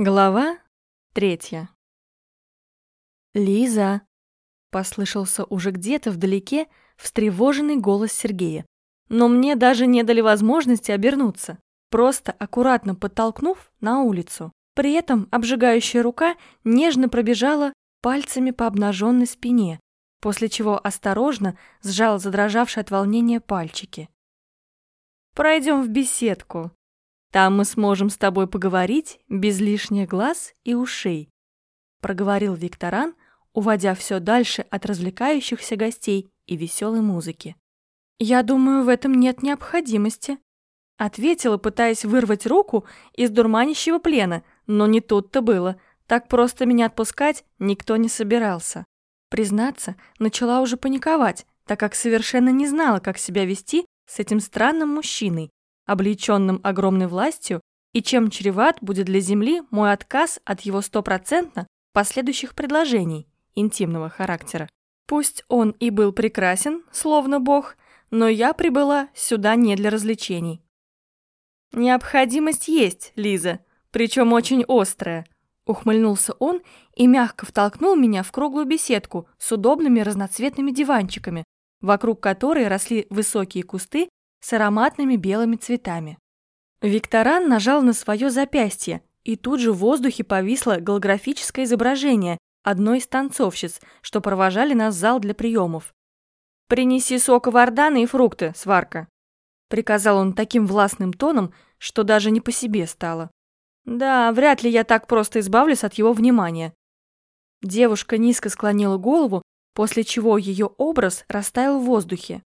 Глава третья. «Лиза!» — послышался уже где-то вдалеке встревоженный голос Сергея. Но мне даже не дали возможности обернуться, просто аккуратно подтолкнув на улицу. При этом обжигающая рука нежно пробежала пальцами по обнаженной спине, после чего осторожно сжал задрожавшие от волнения пальчики. «Пройдем в беседку», там мы сможем с тобой поговорить без лишних глаз и ушей», проговорил Викторан, уводя все дальше от развлекающихся гостей и веселой музыки. «Я думаю, в этом нет необходимости», ответила, пытаясь вырвать руку из дурманящего плена, но не тут-то было. Так просто меня отпускать никто не собирался. Признаться, начала уже паниковать, так как совершенно не знала, как себя вести с этим странным мужчиной, облеченным огромной властью, и чем чреват будет для Земли мой отказ от его стопроцентно последующих предложений интимного характера. Пусть он и был прекрасен, словно бог, но я прибыла сюда не для развлечений. «Необходимость есть, Лиза, причем очень острая», ухмыльнулся он и мягко втолкнул меня в круглую беседку с удобными разноцветными диванчиками, вокруг которой росли высокие кусты с ароматными белыми цветами. Викторан нажал на свое запястье, и тут же в воздухе повисло голографическое изображение одной из танцовщиц, что провожали нас в зал для приемов. «Принеси сока вардана и фрукты, сварка», — приказал он таким властным тоном, что даже не по себе стало. «Да, вряд ли я так просто избавлюсь от его внимания». Девушка низко склонила голову, после чего ее образ растаял в воздухе.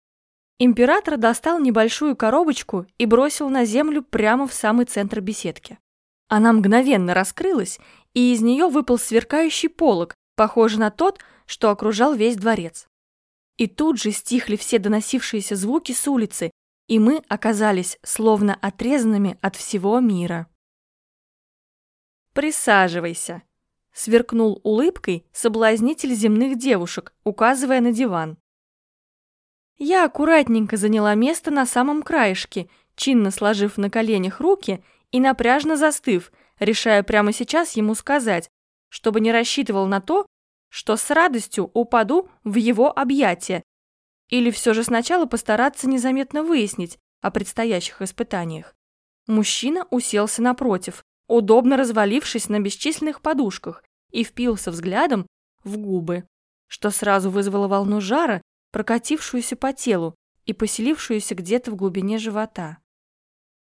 Император достал небольшую коробочку и бросил на землю прямо в самый центр беседки. Она мгновенно раскрылась, и из нее выпал сверкающий полог, похожий на тот, что окружал весь дворец. И тут же стихли все доносившиеся звуки с улицы, и мы оказались словно отрезанными от всего мира. «Присаживайся», — сверкнул улыбкой соблазнитель земных девушек, указывая на диван. Я аккуратненько заняла место на самом краешке, чинно сложив на коленях руки и напряжно застыв, решая прямо сейчас ему сказать, чтобы не рассчитывал на то, что с радостью упаду в его объятия, или все же сначала постараться незаметно выяснить о предстоящих испытаниях. Мужчина уселся напротив, удобно развалившись на бесчисленных подушках, и впился взглядом в губы, что сразу вызвало волну жара прокатившуюся по телу и поселившуюся где-то в глубине живота.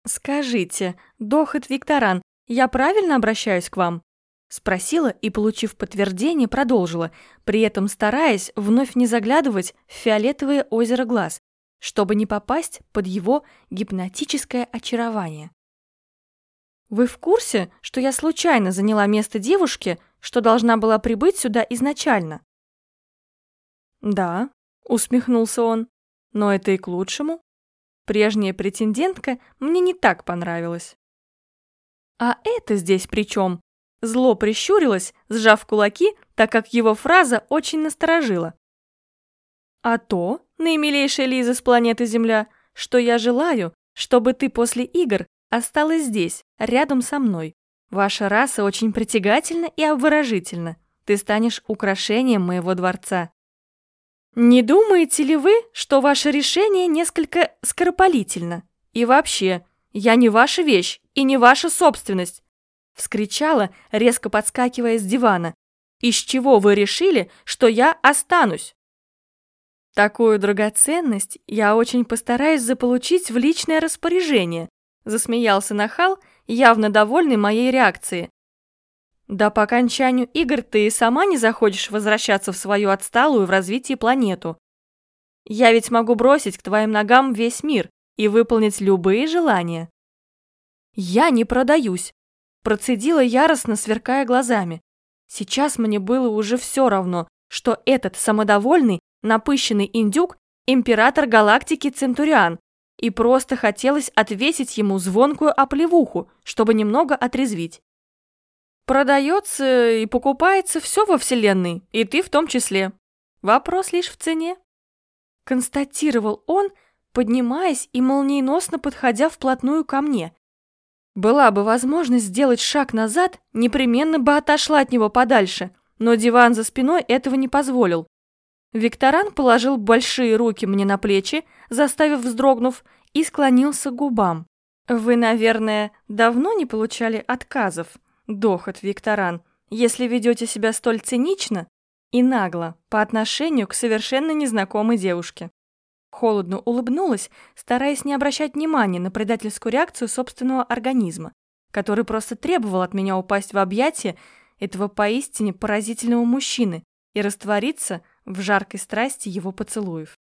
«Скажите, Дохот Викторан, я правильно обращаюсь к вам?» Спросила и, получив подтверждение, продолжила, при этом стараясь вновь не заглядывать в фиолетовое озеро глаз, чтобы не попасть под его гипнотическое очарование. «Вы в курсе, что я случайно заняла место девушки, что должна была прибыть сюда изначально?» «Да», усмехнулся он. Но это и к лучшему. Прежняя претендентка мне не так понравилась. А это здесь при чем? Зло прищурилось, сжав кулаки, так как его фраза очень насторожила. А то, наимилейшая Лиза с планеты Земля, что я желаю, чтобы ты после игр осталась здесь, рядом со мной. Ваша раса очень притягательна и обворожительна. Ты станешь украшением моего дворца. Не думаете ли вы, что ваше решение несколько скоропалительно? И вообще, я не ваша вещь и не ваша собственность!» Вскричала, резко подскакивая с дивана. «Из чего вы решили, что я останусь?» «Такую драгоценность я очень постараюсь заполучить в личное распоряжение», засмеялся нахал, явно довольный моей реакцией. Да по окончанию игр ты и сама не захочешь возвращаться в свою отсталую в развитии планету. Я ведь могу бросить к твоим ногам весь мир и выполнить любые желания. Я не продаюсь, процедила яростно, сверкая глазами. Сейчас мне было уже все равно, что этот самодовольный, напыщенный индюк – император галактики Центуриан, и просто хотелось отвесить ему звонкую оплевуху, чтобы немного отрезвить. Продается и покупается все во Вселенной, и ты в том числе. Вопрос лишь в цене. Констатировал он, поднимаясь и молниеносно подходя вплотную ко мне. Была бы возможность сделать шаг назад, непременно бы отошла от него подальше, но диван за спиной этого не позволил. Викторан положил большие руки мне на плечи, заставив вздрогнув, и склонился к губам. «Вы, наверное, давно не получали отказов, дохот Викторан, если ведете себя столь цинично и нагло по отношению к совершенно незнакомой девушке». Холодно улыбнулась, стараясь не обращать внимания на предательскую реакцию собственного организма, который просто требовал от меня упасть в объятия этого поистине поразительного мужчины и раствориться в жаркой страсти его поцелуев.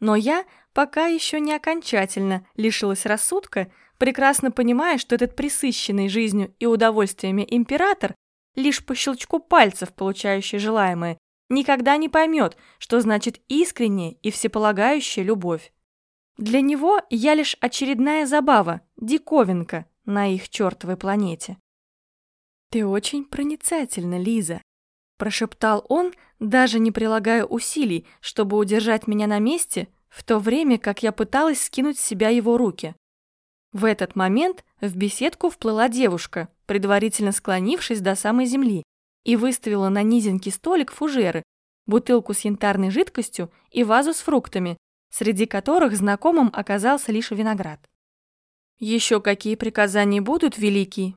Но я пока еще не окончательно лишилась рассудка, прекрасно понимая, что этот присыщенный жизнью и удовольствиями император, лишь по щелчку пальцев получающий желаемое, никогда не поймет, что значит искренняя и всеполагающая любовь. Для него я лишь очередная забава, диковинка на их чертовой планете. «Ты очень проницательна, Лиза», – прошептал он, даже не прилагая усилий, чтобы удержать меня на месте, в то время как я пыталась скинуть с себя его руки. В этот момент в беседку вплыла девушка, предварительно склонившись до самой земли, и выставила на низенький столик фужеры, бутылку с янтарной жидкостью и вазу с фруктами, среди которых знакомым оказался лишь виноград. «Еще какие приказания будут, Великий?»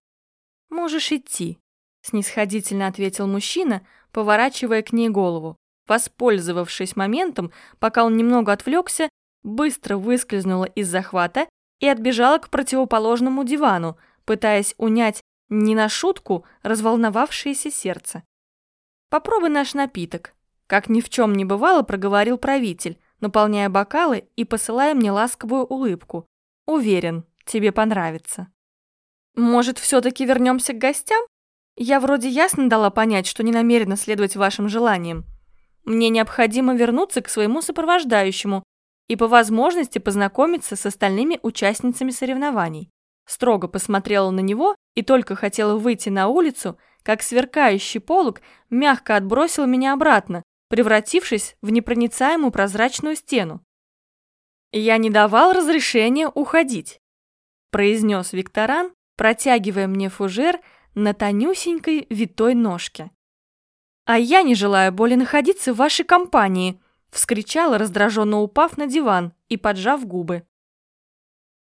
«Можешь идти», — снисходительно ответил мужчина, поворачивая к ней голову. Воспользовавшись моментом, пока он немного отвлекся, быстро выскользнула из захвата и отбежала к противоположному дивану, пытаясь унять не на шутку разволновавшееся сердце. «Попробуй наш напиток», — как ни в чем не бывало, проговорил правитель, наполняя бокалы и посылая мне ласковую улыбку. «Уверен, тебе понравится». «Может, все-таки вернемся к гостям? Я вроде ясно дала понять, что не намерена следовать вашим желаниям. Мне необходимо вернуться к своему сопровождающему и по возможности познакомиться с остальными участницами соревнований. Строго посмотрела на него и только хотела выйти на улицу, как сверкающий полог мягко отбросил меня обратно, превратившись в непроницаемую прозрачную стену. «Я не давал разрешения уходить», – произнес Викторан, протягивая мне фужер на тонюсенькой витой ножке. «А я не желаю более находиться в вашей компании», – вскричала, раздраженно упав на диван и поджав губы.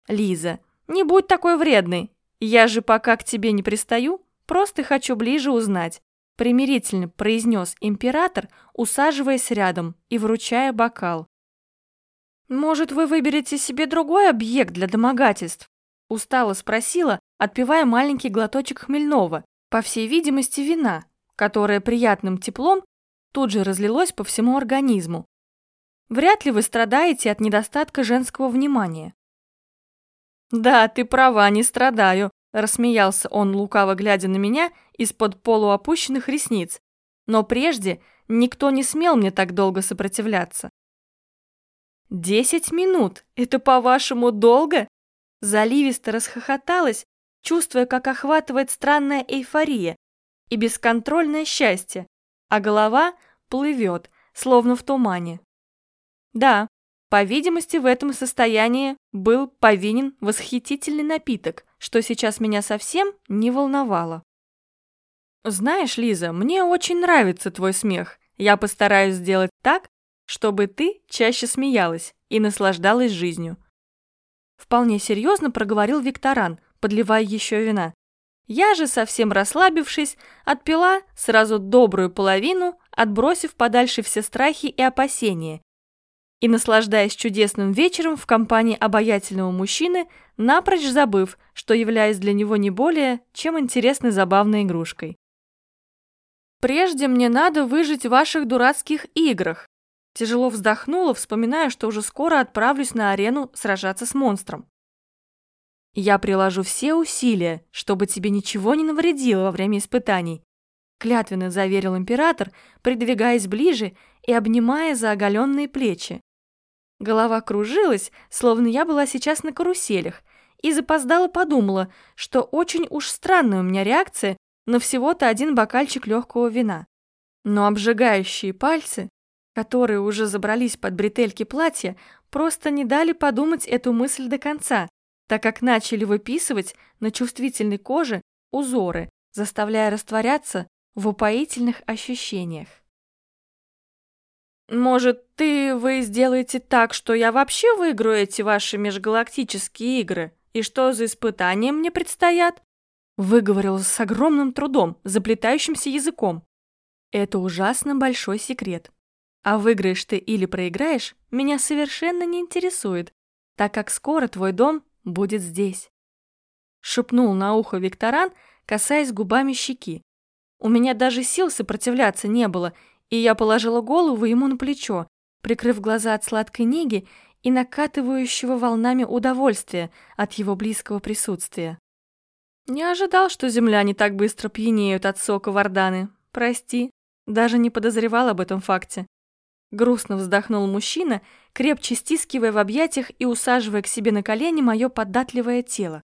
«Лиза, не будь такой вредной. Я же пока к тебе не пристаю, просто хочу ближе узнать», примирительно произнес император, усаживаясь рядом и вручая бокал. «Может, вы выберете себе другой объект для домогательств?» Устало спросила, отпивая маленький глоточек хмельного, по всей видимости, вина, которое приятным теплом тут же разлилось по всему организму. Вряд ли вы страдаете от недостатка женского внимания. «Да, ты права, не страдаю», – рассмеялся он, лукаво глядя на меня из-под полуопущенных ресниц. Но прежде никто не смел мне так долго сопротивляться. «Десять минут? Это, по-вашему, долго?» Заливисто расхохоталась, чувствуя, как охватывает странная эйфория и бесконтрольное счастье, а голова плывет, словно в тумане. Да, по видимости, в этом состоянии был повинен восхитительный напиток, что сейчас меня совсем не волновало. «Знаешь, Лиза, мне очень нравится твой смех. Я постараюсь сделать так, чтобы ты чаще смеялась и наслаждалась жизнью». Вполне серьезно проговорил Викторан, подливая еще вина. Я же, совсем расслабившись, отпила сразу добрую половину, отбросив подальше все страхи и опасения, и наслаждаясь чудесным вечером в компании обаятельного мужчины, напрочь забыв, что являюсь для него не более, чем интересной забавной игрушкой. «Прежде мне надо выжить в ваших дурацких играх», тяжело вздохнула, вспоминая, что уже скоро отправлюсь на арену сражаться с монстром. «Я приложу все усилия, чтобы тебе ничего не навредило во время испытаний», клятвенно заверил император, придвигаясь ближе и обнимая за оголенные плечи. Голова кружилась, словно я была сейчас на каруселях, и запоздала подумала, что очень уж странная у меня реакция на всего-то один бокальчик легкого вина. Но обжигающие пальцы, которые уже забрались под бретельки платья, просто не дали подумать эту мысль до конца, так как начали выписывать на чувствительной коже узоры, заставляя растворяться в упоительных ощущениях. «Может, ты вы сделаете так, что я вообще выиграю эти ваши межгалактические игры? И что за испытания мне предстоят?» Выговорила с огромным трудом, заплетающимся языком. «Это ужасно большой секрет. А выиграешь ты или проиграешь, меня совершенно не интересует, так как скоро твой дом будет здесь. Шепнул на ухо Викторан, касаясь губами щеки. У меня даже сил сопротивляться не было, и я положила голову ему на плечо, прикрыв глаза от сладкой неги и накатывающего волнами удовольствия от его близкого присутствия. Не ожидал, что земляне так быстро пьянеют от сока Варданы. Прости, даже не подозревал об этом факте. Грустно вздохнул мужчина, крепче стискивая в объятиях и усаживая к себе на колени мое податливое тело.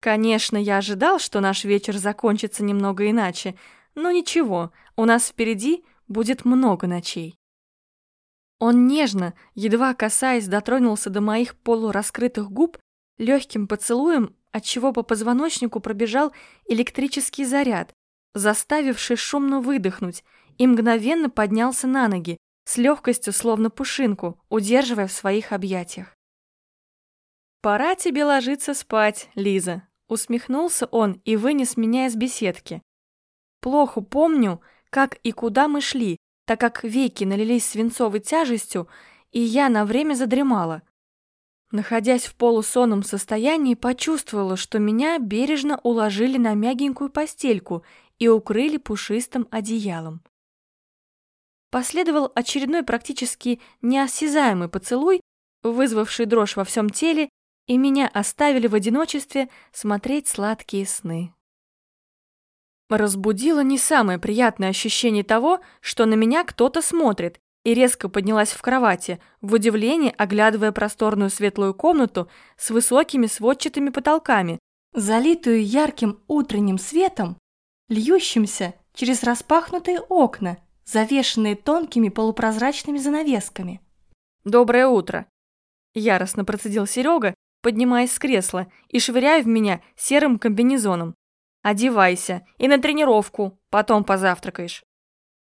Конечно, я ожидал, что наш вечер закончится немного иначе, но ничего, у нас впереди будет много ночей. Он нежно, едва касаясь, дотронулся до моих полураскрытых губ легким поцелуем, отчего по позвоночнику пробежал электрический заряд, заставивший шумно выдохнуть, и мгновенно поднялся на ноги, с легкостью, словно пушинку, удерживая в своих объятиях. «Пора тебе ложиться спать, Лиза», — усмехнулся он и вынес меня из беседки. Плохо помню, как и куда мы шли, так как веки налились свинцовой тяжестью, и я на время задремала. Находясь в полусонном состоянии, почувствовала, что меня бережно уложили на мягенькую постельку и укрыли пушистым одеялом. Последовал очередной практически неосязаемый поцелуй, вызвавший дрожь во всем теле, и меня оставили в одиночестве смотреть сладкие сны. Разбудило не самое приятное ощущение того, что на меня кто-то смотрит, и резко поднялась в кровати, в удивлении оглядывая просторную светлую комнату с высокими сводчатыми потолками, залитую ярким утренним светом, льющимся через распахнутые окна, завешенные тонкими полупрозрачными занавесками. «Доброе утро!» Яростно процедил Серега, поднимаясь с кресла и швыряя в меня серым комбинезоном. «Одевайся и на тренировку, потом позавтракаешь».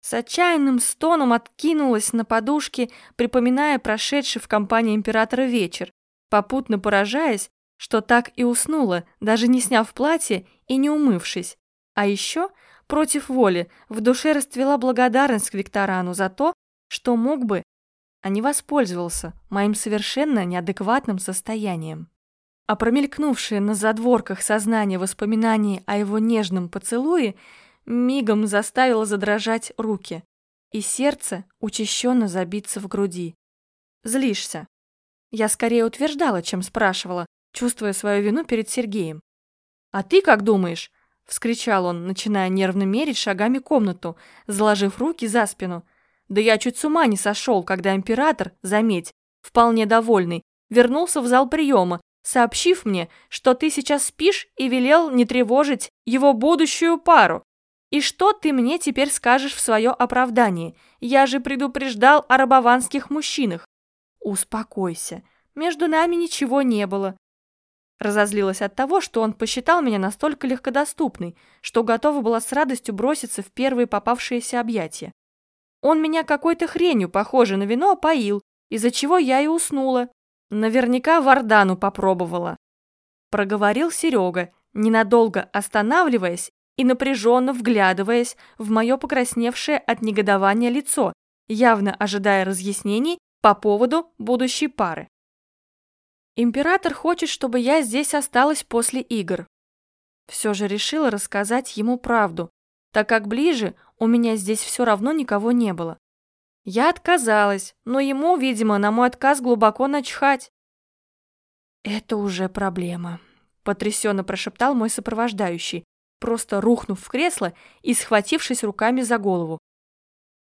С отчаянным стоном откинулась на подушке, припоминая прошедший в компании императора вечер, попутно поражаясь, что так и уснула, даже не сняв платье и не умывшись. А еще Против воли в душе расцвела благодарность к Викторану за то, что мог бы, а не воспользовался моим совершенно неадекватным состоянием. А промелькнувшее на задворках сознания воспоминание о его нежном поцелуе мигом заставило задрожать руки, и сердце учащенно забиться в груди. Злишься. Я скорее утверждала, чем спрашивала, чувствуя свою вину перед Сергеем. А ты как думаешь? вскричал он, начиная нервно мерить шагами комнату, заложив руки за спину. Да я чуть с ума не сошел, когда император, заметь, вполне довольный, вернулся в зал приема, сообщив мне, что ты сейчас спишь и велел не тревожить его будущую пару. И что ты мне теперь скажешь в свое оправдание? Я же предупреждал о рабованских мужчинах. Успокойся, между нами ничего не было. Разозлилась от того, что он посчитал меня настолько легкодоступной, что готова была с радостью броситься в первые попавшиеся объятия. Он меня какой-то хренью, похожей на вино, поил, из-за чего я и уснула. Наверняка Вардану попробовала. Проговорил Серега, ненадолго останавливаясь и напряженно вглядываясь в мое покрасневшее от негодования лицо, явно ожидая разъяснений по поводу будущей пары. Император хочет, чтобы я здесь осталась после игр. Все же решила рассказать ему правду, так как ближе у меня здесь все равно никого не было. Я отказалась, но ему, видимо, на мой отказ глубоко начхать. «Это уже проблема», — потрясенно прошептал мой сопровождающий, просто рухнув в кресло и схватившись руками за голову.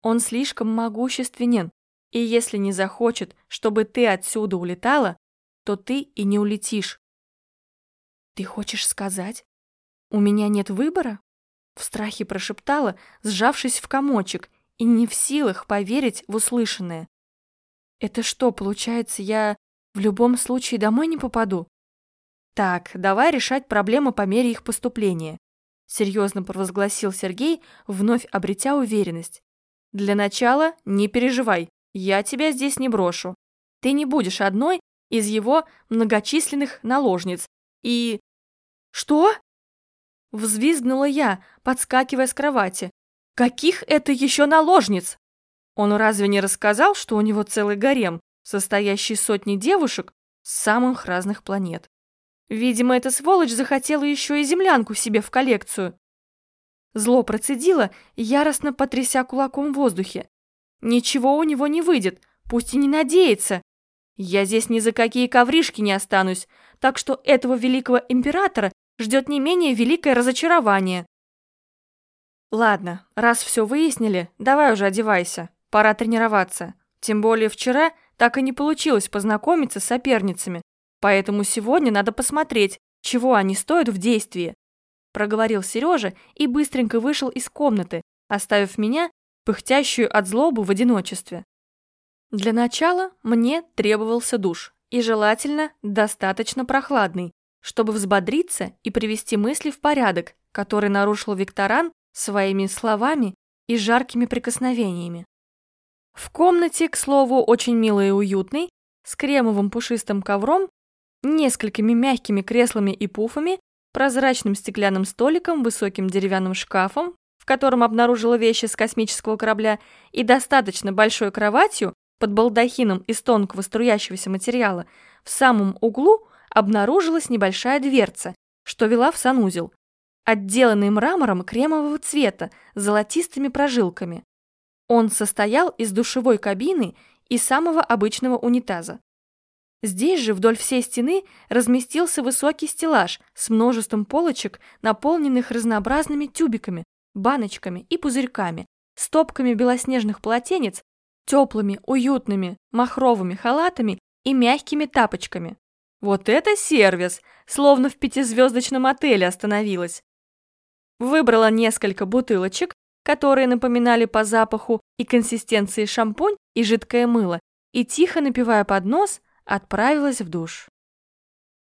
«Он слишком могущественен, и если не захочет, чтобы ты отсюда улетала, то ты и не улетишь. Ты хочешь сказать, у меня нет выбора? В страхе прошептала, сжавшись в комочек и не в силах поверить в услышанное. Это что, получается, я в любом случае домой не попаду? Так, давай решать проблемы по мере их поступления. Серьезно провозгласил Сергей, вновь обретя уверенность. Для начала не переживай, я тебя здесь не брошу. Ты не будешь одной из его многочисленных наложниц. И... Что? Взвизгнула я, подскакивая с кровати. Каких это еще наложниц? Он разве не рассказал, что у него целый гарем, состоящий сотни девушек с самых разных планет? Видимо, эта сволочь захотела еще и землянку себе в коллекцию. Зло процедило, яростно потряся кулаком в воздухе. Ничего у него не выйдет, пусть и не надеется. Я здесь ни за какие ковришки не останусь, так что этого великого императора ждет не менее великое разочарование. Ладно, раз все выяснили, давай уже одевайся, пора тренироваться. Тем более вчера так и не получилось познакомиться с соперницами, поэтому сегодня надо посмотреть, чего они стоят в действии. Проговорил Сережа и быстренько вышел из комнаты, оставив меня, пыхтящую от злобы в одиночестве. Для начала мне требовался душ, и желательно достаточно прохладный, чтобы взбодриться и привести мысли в порядок, который нарушил Викторан своими словами и жаркими прикосновениями. В комнате, к слову, очень милой и уютной, с кремовым пушистым ковром, несколькими мягкими креслами и пуфами, прозрачным стеклянным столиком, высоким деревянным шкафом, в котором обнаружила вещи с космического корабля, и достаточно большой кроватью под балдахином из тонкого струящегося материала, в самом углу обнаружилась небольшая дверца, что вела в санузел, отделанный мрамором кремового цвета с золотистыми прожилками. Он состоял из душевой кабины и самого обычного унитаза. Здесь же вдоль всей стены разместился высокий стеллаж с множеством полочек, наполненных разнообразными тюбиками, баночками и пузырьками, стопками белоснежных полотенец, теплыми, уютными, махровыми халатами и мягкими тапочками. Вот это сервис! Словно в пятизвездочном отеле остановилась. Выбрала несколько бутылочек, которые напоминали по запаху и консистенции шампунь и жидкое мыло, и тихо напивая под нос, отправилась в душ.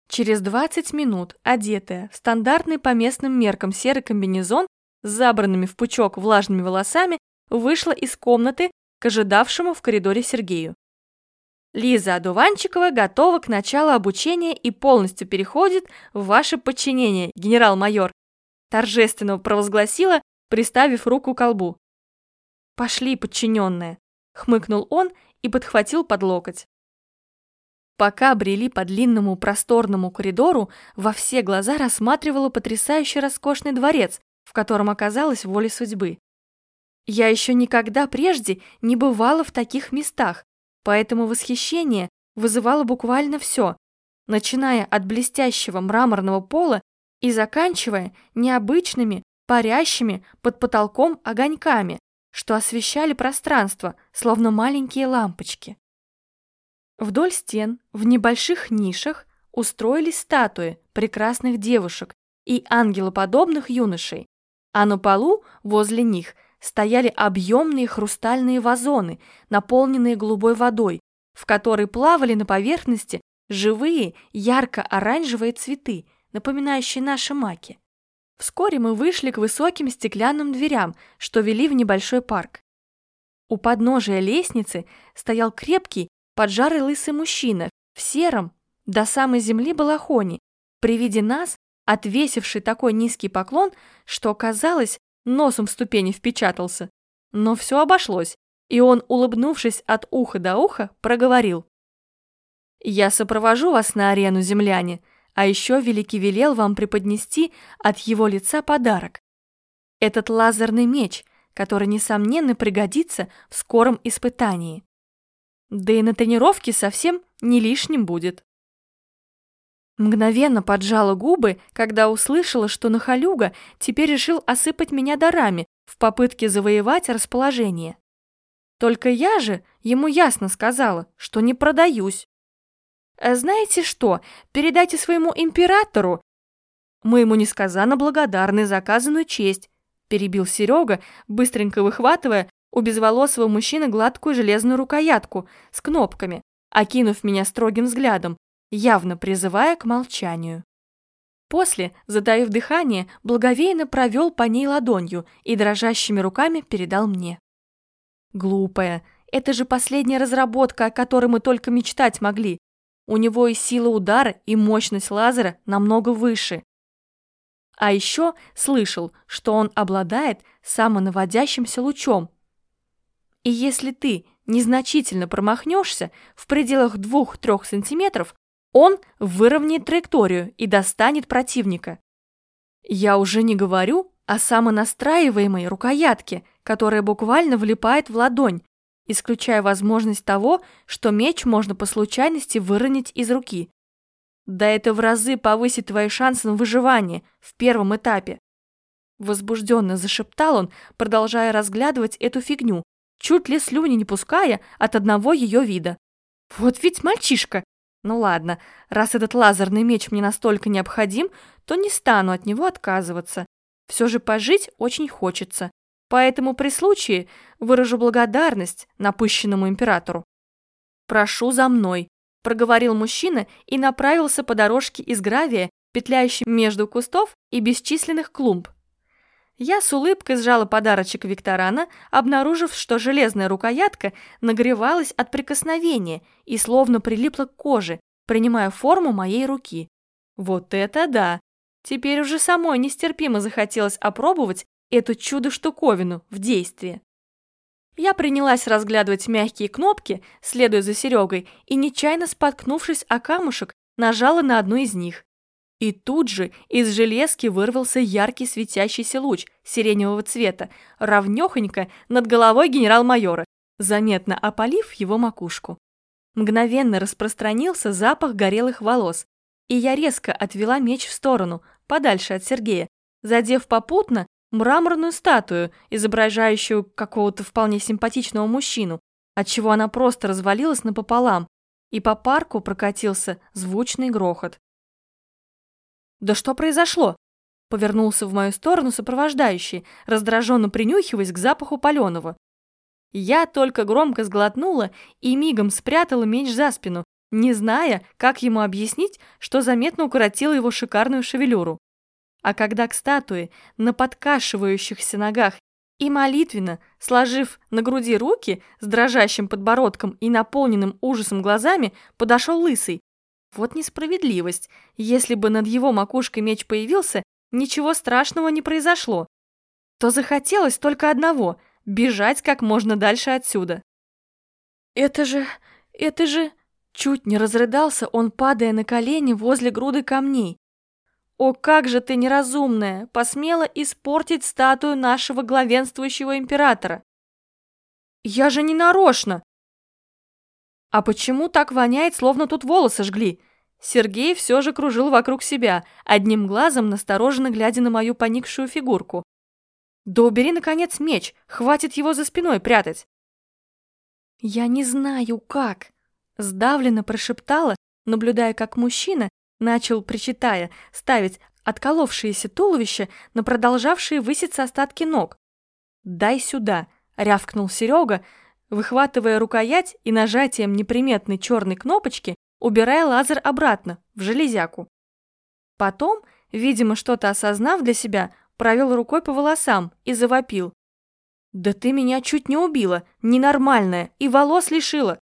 Через 20 минут, одетая в стандартный по местным меркам серый комбинезон с забранными в пучок влажными волосами, вышла из комнаты к ожидавшему в коридоре Сергею. Лиза Адуванчикова готова к началу обучения и полностью переходит в ваше подчинение, генерал-майор, торжественно провозгласила, приставив руку к колбу. «Пошли, подчиненная», — хмыкнул он и подхватил под локоть. Пока брели по длинному просторному коридору, во все глаза рассматривала потрясающий роскошный дворец, в котором оказалась воля судьбы. Я еще никогда прежде не бывала в таких местах, поэтому восхищение вызывало буквально все, начиная от блестящего мраморного пола и заканчивая необычными, парящими под потолком огоньками, что освещали пространство, словно маленькие лампочки. Вдоль стен, в небольших нишах, устроились статуи прекрасных девушек и ангелоподобных юношей, а на полу возле них – стояли объемные хрустальные вазоны, наполненные голубой водой, в которой плавали на поверхности живые ярко-оранжевые цветы, напоминающие наши маки. Вскоре мы вышли к высоким стеклянным дверям, что вели в небольшой парк. У подножия лестницы стоял крепкий, поджарый лысый мужчина в сером до самой земли балахоне, при виде нас, отвесивший такой низкий поклон, что казалось, носом в ступени впечатался. Но все обошлось, и он, улыбнувшись от уха до уха, проговорил. «Я сопровожу вас на арену, земляне, а еще Великий велел вам преподнести от его лица подарок. Этот лазерный меч, который, несомненно, пригодится в скором испытании. Да и на тренировке совсем не лишним будет». Мгновенно поджала губы, когда услышала, что Нахалюга теперь решил осыпать меня дарами в попытке завоевать расположение. Только я же ему ясно сказала, что не продаюсь. «Э, «Знаете что, передайте своему императору...» «Мы ему несказанно благодарны за оказанную честь», перебил Серега, быстренько выхватывая у безволосого мужчины гладкую железную рукоятку с кнопками, окинув меня строгим взглядом, явно призывая к молчанию. После, затаив дыхание, благовейно провел по ней ладонью и дрожащими руками передал мне. Глупая, это же последняя разработка, о которой мы только мечтать могли. У него и сила удара, и мощность лазера намного выше. А еще слышал, что он обладает самонаводящимся лучом. И если ты незначительно промахнешься в пределах 2-3 сантиметров, он выровняет траекторию и достанет противника. Я уже не говорю о самонастраиваемой рукоятке, которая буквально влипает в ладонь, исключая возможность того, что меч можно по случайности выронить из руки. Да это в разы повысит твои шансы на выживание в первом этапе. Возбужденно зашептал он, продолжая разглядывать эту фигню, чуть ли слюни не пуская от одного ее вида. Вот ведь мальчишка, ну ладно, раз этот лазерный меч мне настолько необходим, то не стану от него отказываться. Все же пожить очень хочется. Поэтому при случае выражу благодарность напыщенному императору. «Прошу за мной», – проговорил мужчина и направился по дорожке из гравия, петляющей между кустов и бесчисленных клумб. Я с улыбкой сжала подарочек Викторана, обнаружив, что железная рукоятка нагревалась от прикосновения и словно прилипла к коже, принимая форму моей руки. Вот это да! Теперь уже самой нестерпимо захотелось опробовать эту чудо-штуковину в действии. Я принялась разглядывать мягкие кнопки, следуя за Серегой, и, нечаянно споткнувшись о камушек, нажала на одну из них. И тут же из железки вырвался яркий светящийся луч сиреневого цвета, равнёхонько над головой генерал-майора, заметно опалив его макушку. Мгновенно распространился запах горелых волос, и я резко отвела меч в сторону, подальше от Сергея, задев попутно мраморную статую, изображающую какого-то вполне симпатичного мужчину, отчего она просто развалилась напополам, и по парку прокатился звучный грохот. «Да что произошло?» Повернулся в мою сторону сопровождающий, раздраженно принюхиваясь к запаху паленого. Я только громко сглотнула и мигом спрятала меч за спину, не зная, как ему объяснить, что заметно укоротила его шикарную шевелюру. А когда к статуе на подкашивающихся ногах и молитвенно, сложив на груди руки с дрожащим подбородком и наполненным ужасом глазами, подошел лысый, вот несправедливость. Если бы над его макушкой меч появился, ничего страшного не произошло. То захотелось только одного – бежать как можно дальше отсюда. «Это же... это же...» Чуть не разрыдался он, падая на колени возле груды камней. «О, как же ты неразумная! Посмела испортить статую нашего главенствующего императора!» «Я же не нарочно!» А почему так воняет, словно тут волосы жгли? Сергей все же кружил вокруг себя, одним глазом настороженно глядя на мою поникшую фигурку. «Да убери, наконец, меч, хватит его за спиной прятать!» «Я не знаю, как!» Сдавленно прошептала, наблюдая, как мужчина начал, причитая, ставить отколовшееся туловище на продолжавшие выситься остатки ног. «Дай сюда!» — рявкнул Серега, выхватывая рукоять и нажатием неприметной черной кнопочки, убирая лазер обратно, в железяку. Потом, видимо, что-то осознав для себя, провел рукой по волосам и завопил. «Да ты меня чуть не убила, ненормальная, и волос лишила!»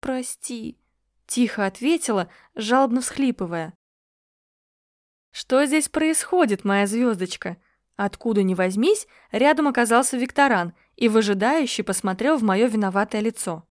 «Прости», — тихо ответила, жалобно всхлипывая. «Что здесь происходит, моя звездочка?» Откуда ни возьмись, рядом оказался Викторан и выжидающе посмотрел в мое виноватое лицо.